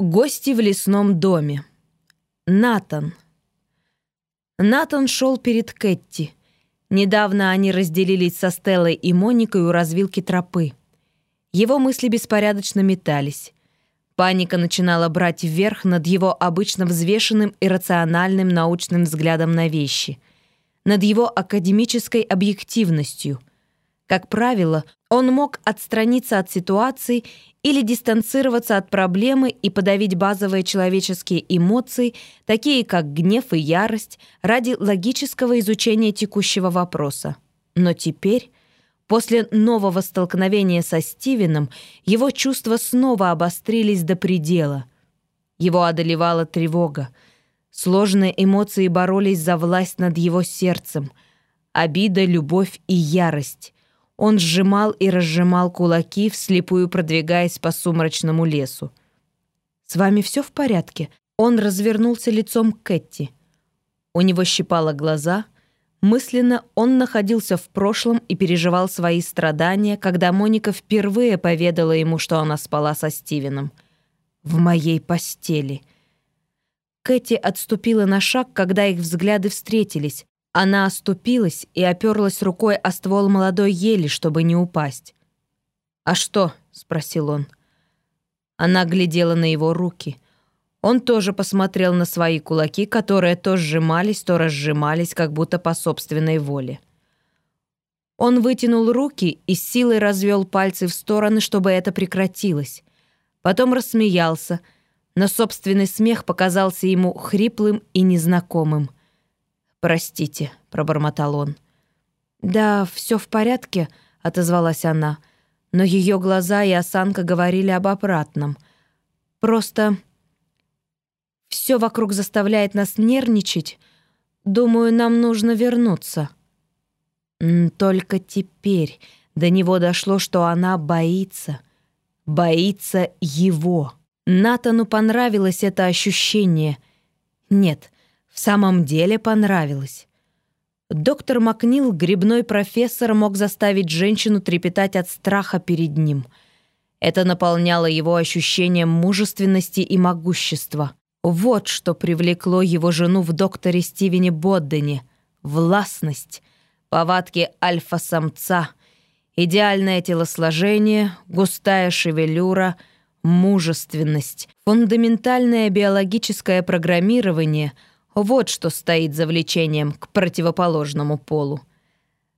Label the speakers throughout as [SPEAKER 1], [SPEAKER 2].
[SPEAKER 1] Гости в лесном доме. Натан. Натан шел перед Кэтти. Недавно они разделились со Стеллой и Моникой у развилки тропы. Его мысли беспорядочно метались. Паника начинала брать вверх над его обычно взвешенным и рациональным научным взглядом на вещи, над его академической объективностью. Как правило, он мог отстраниться от ситуации или дистанцироваться от проблемы и подавить базовые человеческие эмоции, такие как гнев и ярость, ради логического изучения текущего вопроса. Но теперь, после нового столкновения со Стивеном, его чувства снова обострились до предела. Его одолевала тревога. Сложные эмоции боролись за власть над его сердцем. Обида, любовь и ярость. Он сжимал и разжимал кулаки, вслепую продвигаясь по сумрачному лесу. «С вами все в порядке?» Он развернулся лицом к Кэтти. У него щипало глаза. Мысленно он находился в прошлом и переживал свои страдания, когда Моника впервые поведала ему, что она спала со Стивеном. «В моей постели». Кэти отступила на шаг, когда их взгляды встретились. Она оступилась и оперлась рукой о ствол молодой ели, чтобы не упасть. «А что?» — спросил он. Она глядела на его руки. Он тоже посмотрел на свои кулаки, которые то сжимались, то разжимались, как будто по собственной воле. Он вытянул руки и с силой развел пальцы в стороны, чтобы это прекратилось. Потом рассмеялся, но собственный смех показался ему хриплым и незнакомым. «Простите», — пробормотал он. «Да, все в порядке», — отозвалась она, но ее глаза и осанка говорили об обратном. «Просто все вокруг заставляет нас нервничать. Думаю, нам нужно вернуться». Только теперь до него дошло, что она боится. Боится его. Натану понравилось это ощущение. Нет, в самом деле понравилось. Доктор Макнил, грибной профессор, мог заставить женщину трепетать от страха перед ним. Это наполняло его ощущением мужественности и могущества. Вот что привлекло его жену в докторе Стивене Боддене. Властность, повадки альфа-самца, идеальное телосложение, густая шевелюра, мужественность, фундаментальное биологическое программирование — вот что стоит за влечением к противоположному полу.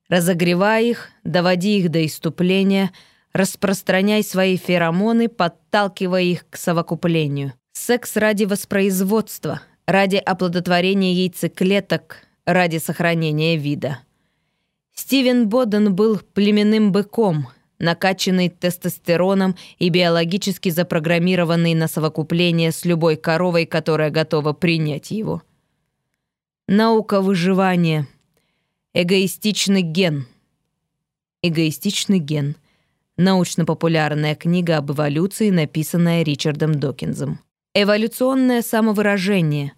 [SPEAKER 1] Разогревай их, доводи их до иступления, распространяй свои феромоны, подталкивая их к совокуплению. Секс ради воспроизводства, ради оплодотворения яйцеклеток, ради сохранения вида. Стивен Боден был племенным быком, накачанный тестостероном и биологически запрограммированный на совокупление с любой коровой, которая готова принять его. Наука выживания. Эгоистичный ген. Эгоистичный ген. Научно-популярная книга об эволюции, написанная Ричардом Докинзом. Эволюционное самовыражение.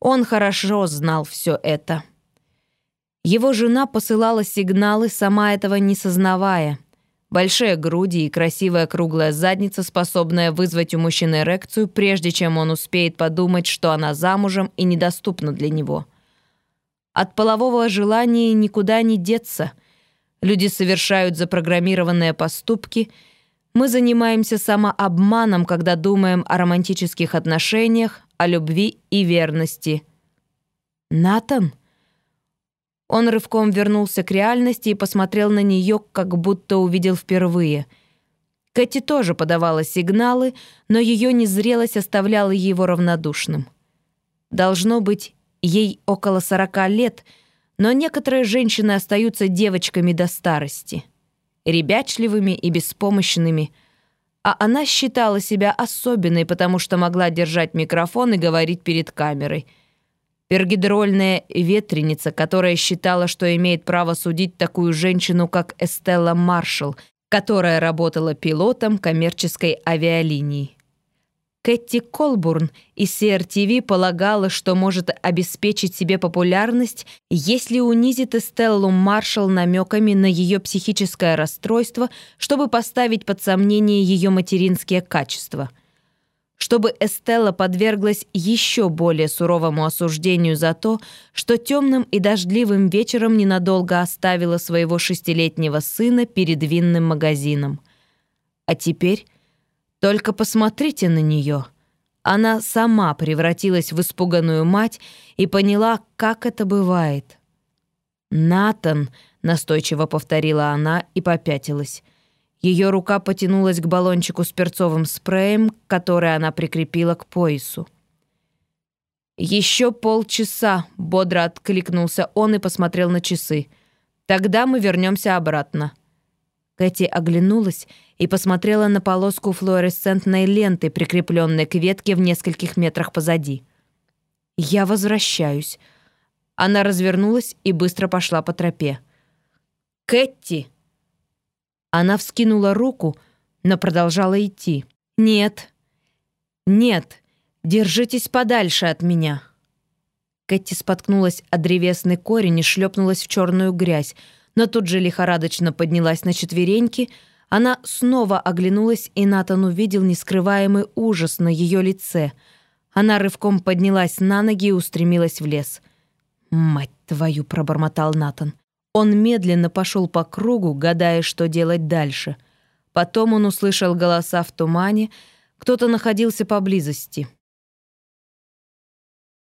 [SPEAKER 1] Он хорошо знал все это. Его жена посылала сигналы, сама этого не сознавая. Большие груди и красивая круглая задница, способная вызвать у мужчины эрекцию, прежде чем он успеет подумать, что она замужем и недоступна для него – от полового желания никуда не деться. Люди совершают запрограммированные поступки. Мы занимаемся самообманом, когда думаем о романтических отношениях, о любви и верности. Натан? Он рывком вернулся к реальности и посмотрел на нее, как будто увидел впервые. Кэти тоже подавала сигналы, но ее незрелость оставляла его равнодушным. Должно быть, Ей около сорока лет, но некоторые женщины остаются девочками до старости. Ребячливыми и беспомощными. А она считала себя особенной, потому что могла держать микрофон и говорить перед камерой. Пергидрольная ветреница, которая считала, что имеет право судить такую женщину, как Эстелла Маршалл, которая работала пилотом коммерческой авиалинии. Кэти Колбурн из CRTV полагала, что может обеспечить себе популярность, если унизит Эстеллу Маршалл намеками на ее психическое расстройство, чтобы поставить под сомнение ее материнские качества. чтобы Эстелла подверглась еще более суровому осуждению за то, что темным и дождливым вечером ненадолго оставила своего шестилетнего сына перед винным магазином. А теперь только посмотрите на нее. Она сама превратилась в испуганную мать и поняла, как это бывает. «Натан», — настойчиво повторила она и попятилась. Ее рука потянулась к баллончику с перцовым спреем, который она прикрепила к поясу. «Еще полчаса», — бодро откликнулся он и посмотрел на часы. «Тогда мы вернемся обратно». Кэти оглянулась и посмотрела на полоску флуоресцентной ленты, прикрепленной к ветке в нескольких метрах позади. «Я возвращаюсь». Она развернулась и быстро пошла по тропе. «Кэти!» Она вскинула руку, но продолжала идти. «Нет, нет, держитесь подальше от меня». Кэти споткнулась о древесный корень и шлепнулась в черную грязь, но тут же лихорадочно поднялась на четвереньки. Она снова оглянулась, и Натан увидел нескрываемый ужас на ее лице. Она рывком поднялась на ноги и устремилась в лес. «Мать твою!» — пробормотал Натан. Он медленно пошел по кругу, гадая, что делать дальше. Потом он услышал голоса в тумане, кто-то находился поблизости.